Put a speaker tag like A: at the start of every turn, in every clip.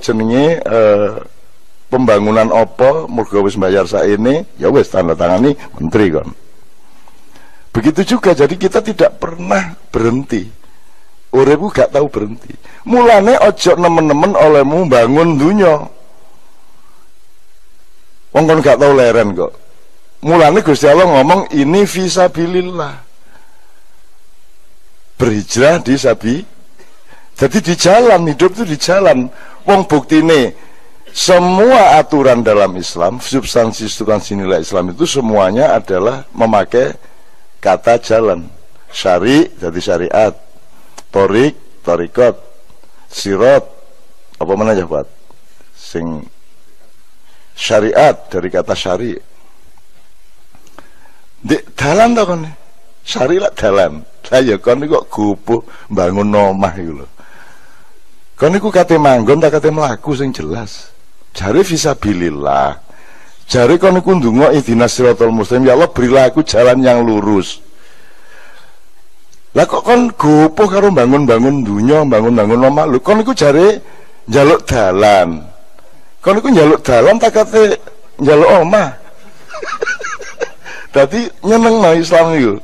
A: jenenge eh, pembangunan opo mergo wis bayar ini ya wis tanda tangani menteri kan begitu juga jadi kita tidak pernah berhenti. Uripku gak tahu berhenti. Mulane ojo nemen-nemen olehmu bangun dunia wong kon gak tahu leren kok. Mulane Gusti Allah ngomong ini visabilillah berhijrah di sabi jadi di jalan hidup itu di jalan wong bukti nih semua aturan dalam Islam, substansi-substansi nilai Islam itu semuanya adalah memakai kata jalan. Syari jadi syariat, torik, torikot, sirot, apa mana ya buat? Sing syariat dari kata syari. Di dalan tau kan? Syari lah dalan. Saya kan kok gupuh bangun nomah gitu loh. Kon niku kate manggon tak kate mlaku sing jelas. Jari visabilillah. Jari kau niku ndonga ihdinas siratal muslim ya Allah berilah aku jalan yang lurus. Lah kok kon gopoh karo bangun-bangun dunia bangun-bangun omah? Lu kon niku jari jaluk dalan. Kon niku jaluk dalan tak kate jaluk omah. Tadi nyeneng no Islam itu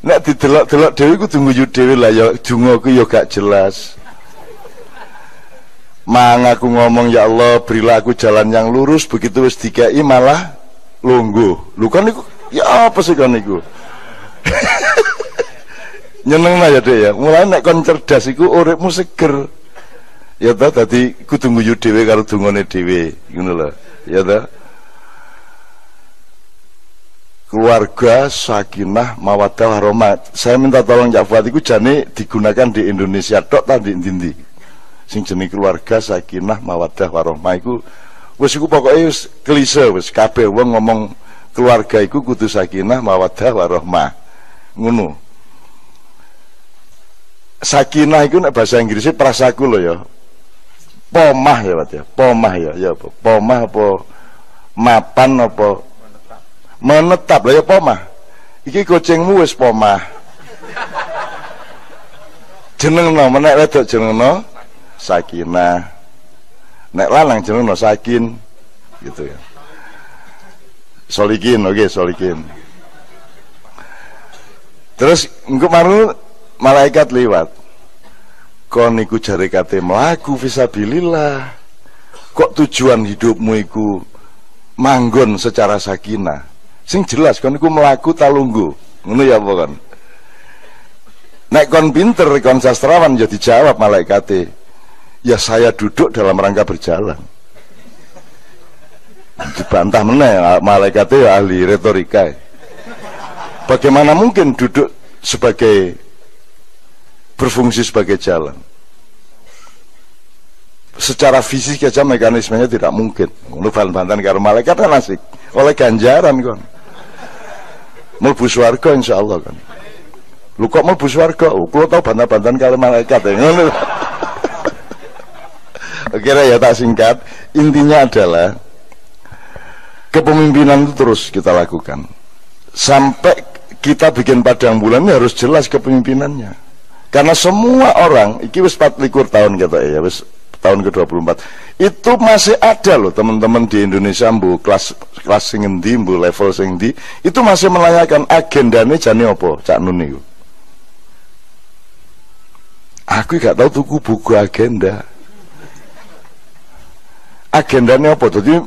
A: Nek didelok-delok dhewe ku tunggu dhewe lah ya donga ku ya jelas Mang aku ngomong ya Allah berilah aku jalan yang lurus begitu wis dikai malah lungguh. Lu kan ya apa sih kan iku? Nyeneng lah ya dek ya. Mulai nek kon cerdas iku uripmu seger. Ya ta dadi kudu nguyu dhewe karo dungane dhewe ngono lho. Ya ta. keluarga sakinah mawaddah warahmat saya minta tolong Cak Fuad itu jane digunakan di Indonesia tok tadi ndi sing jenis keluarga sakinah mawadah warohmah iku wis iku pokoke wis klise wis kabeh wong ngomong keluarga iku kudu sakinah mawadah warohmah. Ngono. Sakinah iku nek bahasa Inggrisnya prasaku loh ya. Pomah ya Pak ya. Pomah ya. Ya pomah apa mapan apa? Menetap. Lah ya pomah. Iki kucingmu wis pomah. Jeneng no menek wedok jeneng no sakinah nek lanang jeneng no sakin gitu ya. Solikin oke okay, solikin. Terus engko maru malaikat lewat kon iku jare kate mlaku fisabilillah kok tujuan hidupmu iku manggon secara sakinah? Sing jelas kon iku mlaku talunggu ngono ya apa kon? Nek kon pinter kon sastrawan jadi ya jawab malaikate ya saya duduk dalam rangka berjalan. Dibantah meneh malaikatnya ya ahli retorika. Bagaimana mungkin duduk sebagai berfungsi sebagai jalan? Secara fisik aja mekanismenya tidak mungkin. Lu bantan karo malaikat kan asik. Oleh ganjaran kan. Melbu swarga insya Allah kan. Lu kok melbu swarga? Oh, kalau tahu bantan-bantan karo malaikat ya Kira ya tak singkat, intinya adalah kepemimpinan itu terus kita lakukan. Sampai kita bikin padang bulan ini harus jelas kepemimpinannya. Karena semua orang, iki wis 24 tahun kata ya, wis tahun ke-24. Itu masih ada loh teman-teman di Indonesia bu kelas kelas sing endi, bu level sing endi, itu masih menanyakan agendanya jane apa, Cak Nun niku. Aku gak tahu tuku buku agenda agendanya apa? Jadi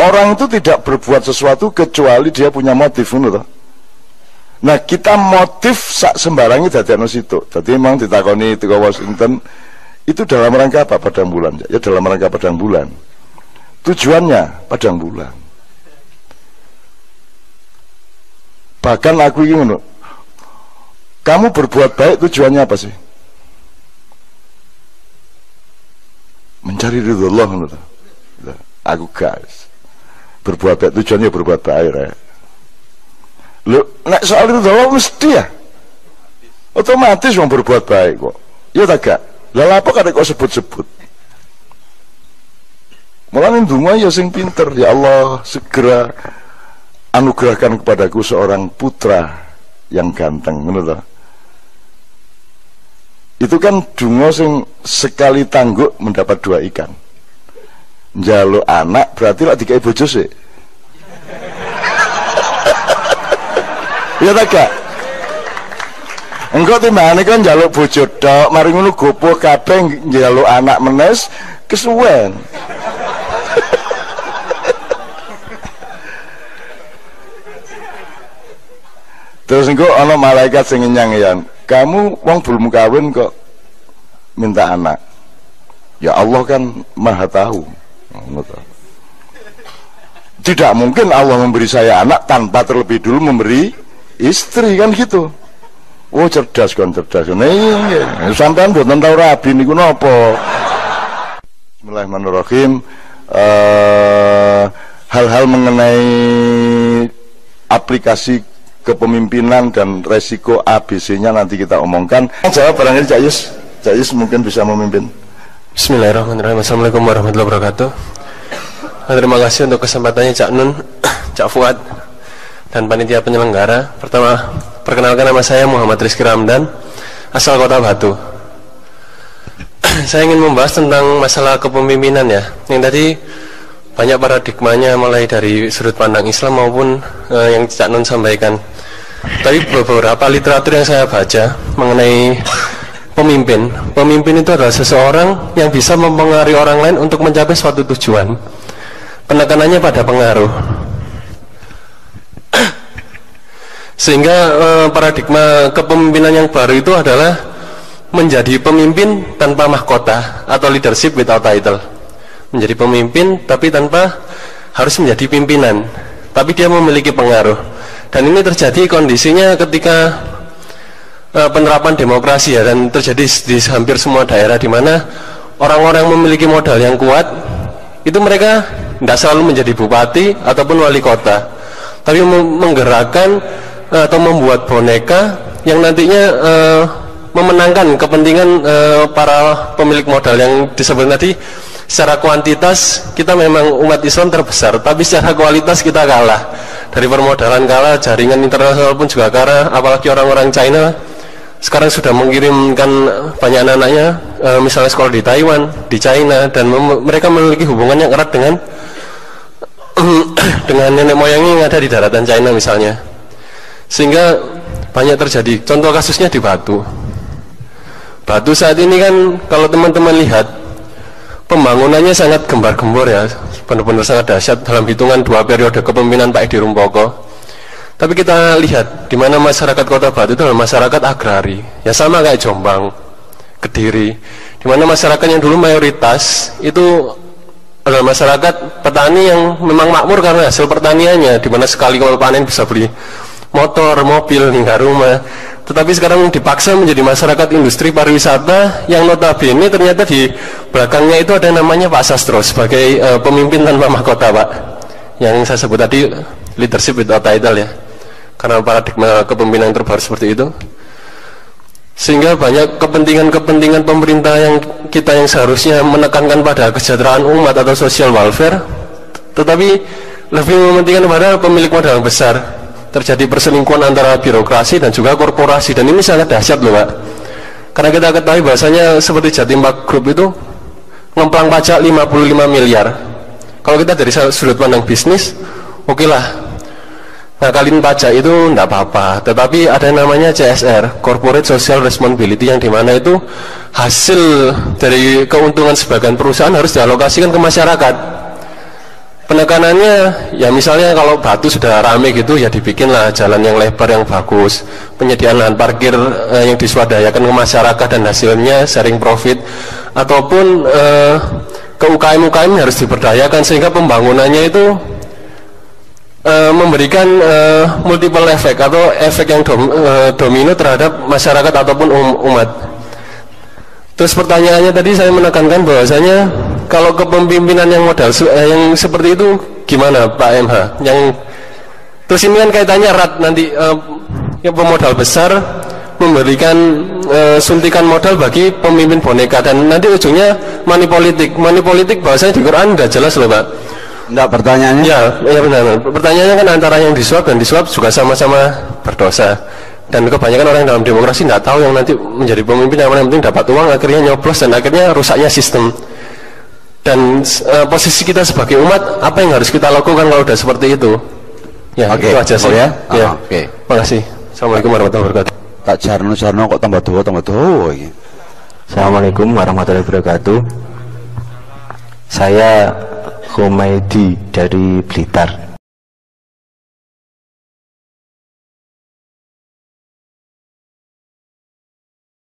A: orang itu tidak berbuat sesuatu kecuali dia punya motif menurut nah kita motif sak sembarangnya dari anu situ. Jadi memang ditakoni ke Washington itu dalam rangka apa? Padang bulan ya dalam rangka padang bulan. Tujuannya padang bulan. Bahkan aku ingin kamu berbuat baik tujuannya apa sih? Mencari ridho Allah menurut aku guys berbuat baik tujuannya berbuat baik ya. lu nek soal itu Allah mesti ya? Otomatis mau berbuat baik kok. Ya tak gak? Lalu apa kadang kok sebut-sebut? Mulane ndonga ya sing pinter. Ya Allah segera anugerahkan kepadaku seorang putra yang ganteng ngono Itu kan dungo sing sekali tangguk mendapat dua ikan jaluk anak berarti lah dikai bojo sih ya tak gak engkau timbangane kan jaluk bojo tok mari ngono gopo kabeh jaluk anak menes kesuwen Terus engko ana malaikat sing nyang kamu wong belum kawin kok minta anak. Ya Allah kan Maha tahu. Tidak mungkin Allah memberi saya anak tanpa terlebih dulu memberi istri kan gitu. Oh cerdas kan cerdas. Nah, iya, iya. Sampai buatan tahu rabi niku napa. Bismillahirrahmanirrahim. Uh, hal-hal mengenai aplikasi kepemimpinan dan resiko ABC-nya nanti kita omongkan. Jawab barangkali Cak Yus. Cak mungkin bisa memimpin.
B: Bismillahirrahmanirrahim. Assalamualaikum warahmatullahi wabarakatuh. Terima kasih untuk kesempatannya Cak Nun, Cak Fuad, dan panitia penyelenggara. Pertama, perkenalkan nama saya Muhammad Rizky Ramdan, asal kota Batu. saya ingin membahas tentang masalah kepemimpinan ya. Yang tadi banyak paradigmanya mulai dari sudut pandang Islam maupun uh, yang Cak Nun sampaikan. Tapi beberapa literatur yang saya baca mengenai pemimpin, pemimpin itu adalah seseorang yang bisa mempengaruhi orang lain untuk mencapai suatu tujuan. Penekanannya pada pengaruh. Sehingga eh, paradigma kepemimpinan yang baru itu adalah menjadi pemimpin tanpa mahkota atau leadership without title. Menjadi pemimpin tapi tanpa harus menjadi pimpinan, tapi dia memiliki pengaruh dan ini terjadi kondisinya ketika uh, penerapan demokrasi ya dan terjadi di hampir semua daerah di mana orang-orang memiliki modal yang kuat itu mereka tidak selalu menjadi bupati ataupun wali kota. Tapi menggerakkan uh, atau membuat boneka yang nantinya uh, memenangkan kepentingan uh, para pemilik modal yang disebut tadi. Secara kuantitas kita memang umat Islam terbesar tapi secara kualitas kita kalah. Dari permodalan kalah jaringan internasional pun juga kalah apalagi orang-orang China sekarang sudah mengirimkan banyak anak-anaknya misalnya sekolah di Taiwan, di China dan mereka memiliki hubungan yang erat dengan dengan nenek moyangnya yang ada di daratan China misalnya. Sehingga banyak terjadi. Contoh kasusnya di Batu. Batu saat ini kan kalau teman-teman lihat pembangunannya sangat gembar-gembor ya. Benar-benar sangat dahsyat dalam hitungan dua periode kepemimpinan Pak Edi Rumpoko. Tapi kita lihat di mana masyarakat kota Batu itu adalah masyarakat agrari. Ya sama kayak Jombang Kediri. Di mana masyarakat yang dulu mayoritas itu adalah masyarakat petani yang memang makmur karena hasil pertaniannya di mana sekali kalau panen bisa beli motor, mobil hingga rumah. Tetapi sekarang dipaksa menjadi masyarakat industri pariwisata yang notabene ternyata di belakangnya itu ada namanya Pak Sastro sebagai uh, pemimpin tanpa mahkota Pak. Yang saya sebut tadi leadership without title ya. Karena paradigma kepemimpinan terbaru seperti itu sehingga banyak kepentingan-kepentingan pemerintah yang kita yang seharusnya menekankan pada kesejahteraan umat atau social welfare. Tetapi lebih mementingkan pada pemilik modal besar. Terjadi perselingkuhan antara birokrasi dan juga korporasi. Dan ini sangat dahsyat loh pak. Karena kita ketahui bahasanya seperti Jatim Pak Group itu ngemplang pajak 55 miliar. Kalau kita dari sudut pandang bisnis oke okay lah ngakalin pajak itu tidak apa-apa. Tetapi ada yang namanya CSR Corporate Social Responsibility yang di mana itu hasil dari keuntungan sebagian perusahaan harus dialokasikan ke masyarakat. Penekanannya ya misalnya kalau batu sudah rame gitu ya dibikinlah jalan yang lebar yang bagus. Penyediaan lahan parkir eh, yang diswadaya ke masyarakat dan hasilnya sharing profit. Ataupun eh, ke UKM-UKM harus diberdayakan sehingga pembangunannya itu eh, memberikan eh, multiple efek atau efek yang dom, eh, domino terhadap masyarakat ataupun um, umat. Terus pertanyaannya tadi saya menekankan bahwasanya kalau kepemimpinan yang modal eh, yang seperti itu gimana Pak MH yang terus ini kan kaitannya erat nanti eh, yang pemodal besar memberikan eh, suntikan modal bagi pemimpin boneka. Dan nanti ujungnya money politik. Money bahasanya di Quran sudah jelas loh Pak
A: Enggak pertanyaannya?
B: Ya, ya benar. Pertanyaannya kan antara yang disuap dan disuap juga sama-sama berdosa. Dan kebanyakan orang yang dalam demokrasi tidak tahu yang nanti menjadi pemimpin yang penting dapat uang akhirnya nyoblos dan akhirnya rusaknya sistem dan uh, posisi kita sebagai umat apa yang harus kita lakukan kalau udah seperti itu ya
C: Oke,
B: itu aja sih
C: oh ya?
B: ya
C: Ah, oke.
B: makasih assalamualaikum warahmatullahi wabarakatuh
C: Tak jarno jarno kok tambah tua tambah tua.
D: Assalamualaikum warahmatullahi wabarakatuh. Saya Humaydi dari Blitar.